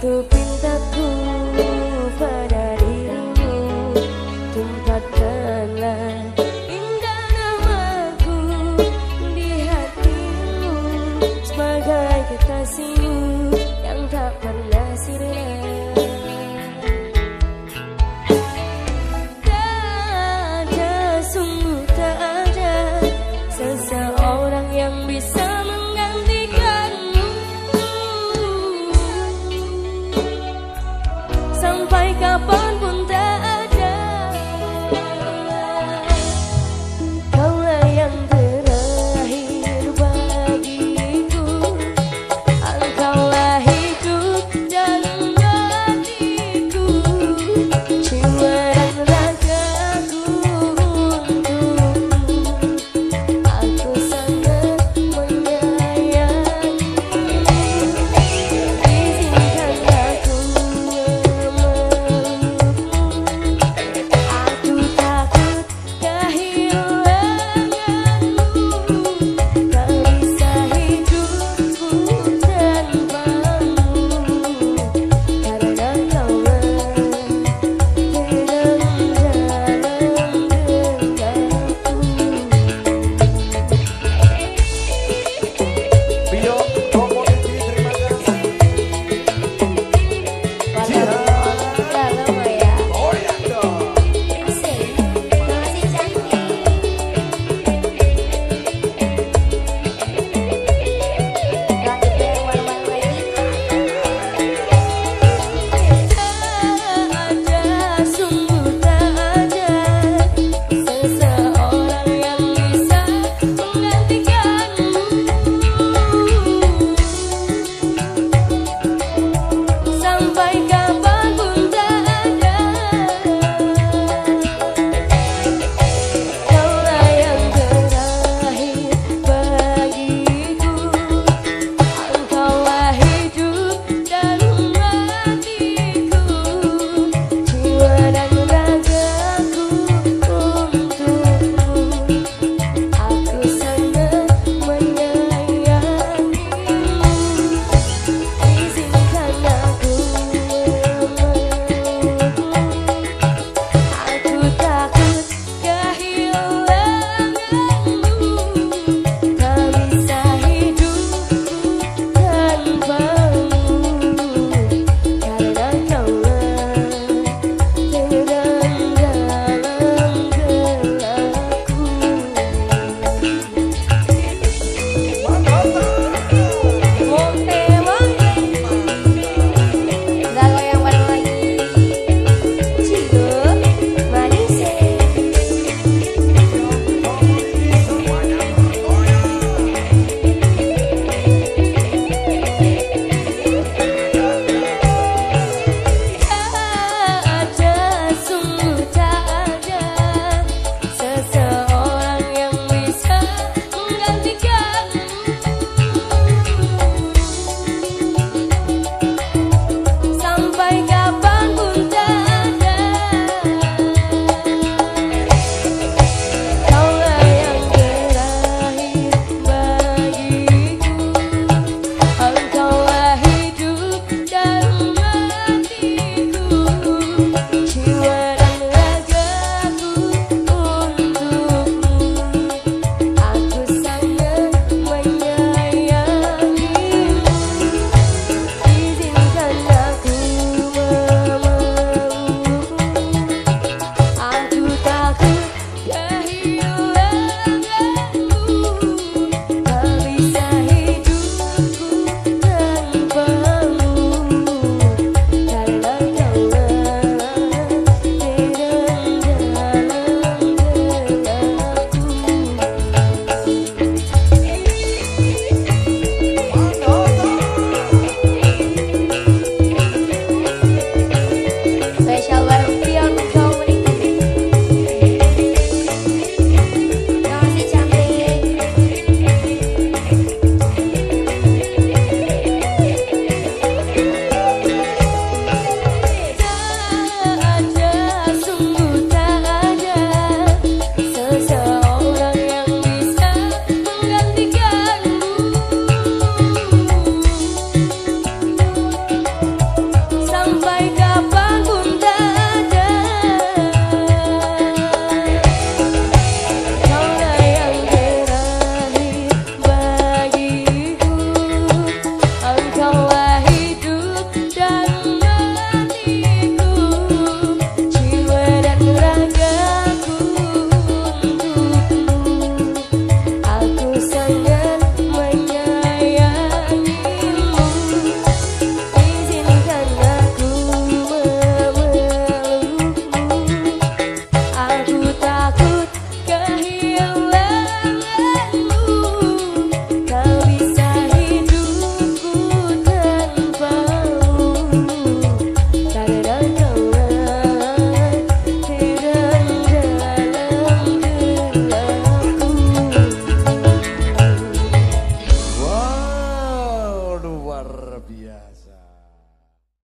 to sampai